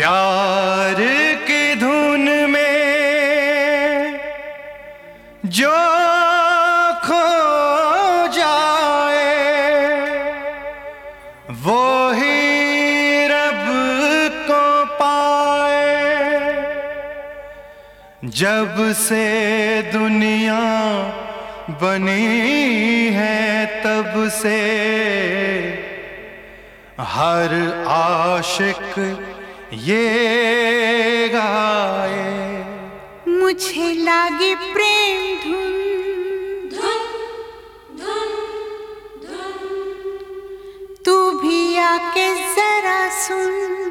प्यार की धुन में जो खो जाए, वो ही रब को पाए। जब से दुनिया बनी है, तब से हर आशिक ये गाए। मुझे लागे प्रेम धुन। धुन धुन धुन। तू भी आके जरा सुन।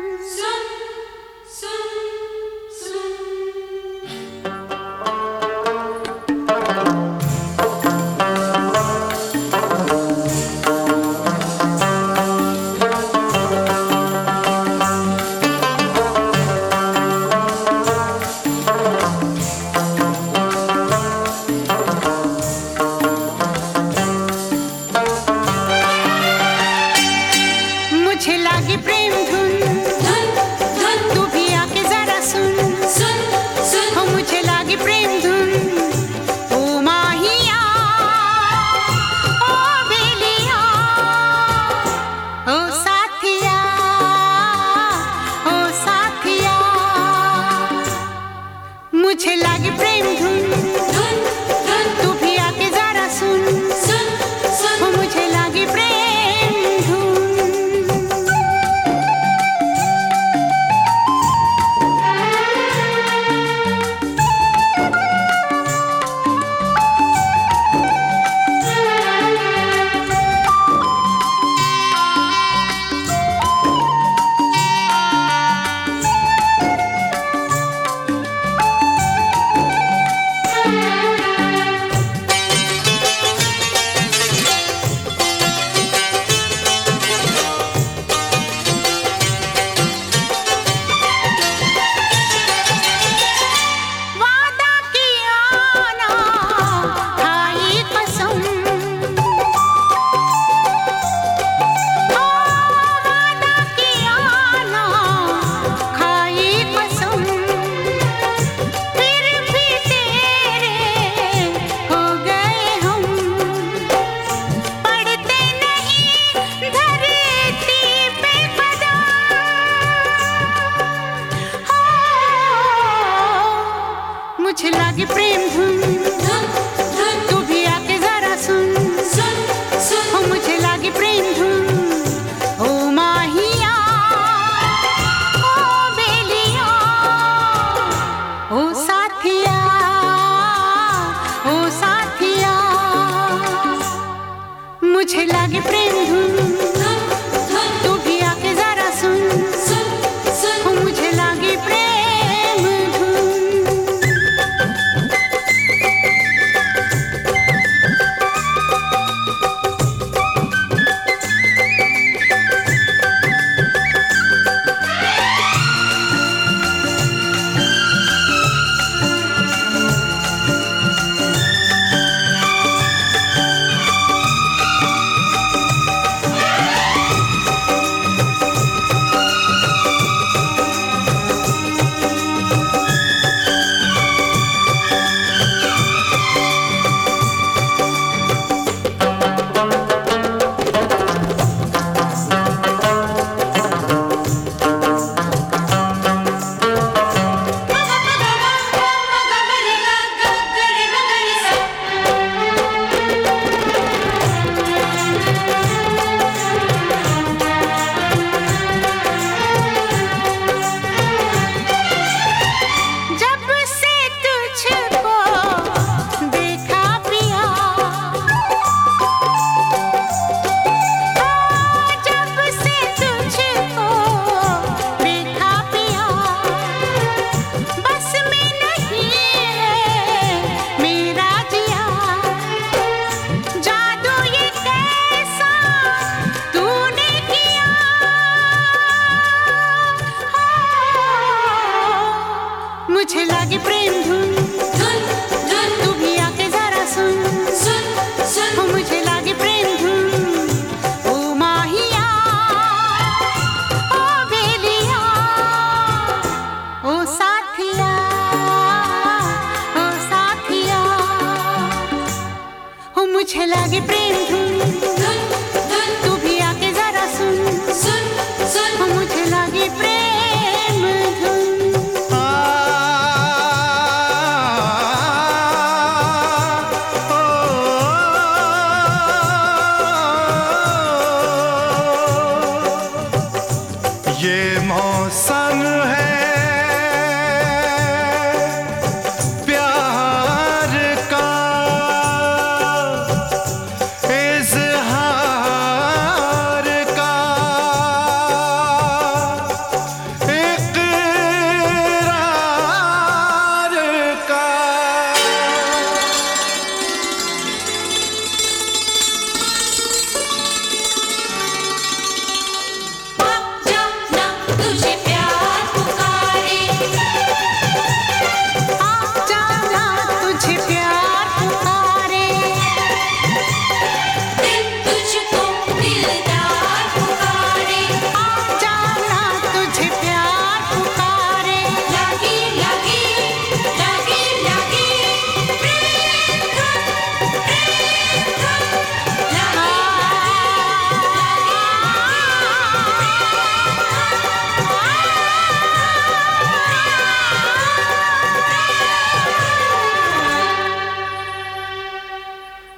धुन तू भी आके जरा सुन। सुन सुन। मुझे लागे प्रेम धुन। de prendo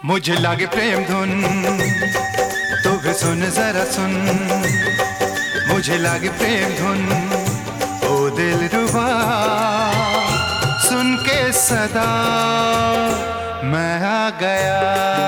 मुझे लागे प्रेम धुन, तू भी सुन, जरा सुन। मुझे लागे प्रेम धुन, ओ दिल रुबा। सुन के सदा मैं आ गया।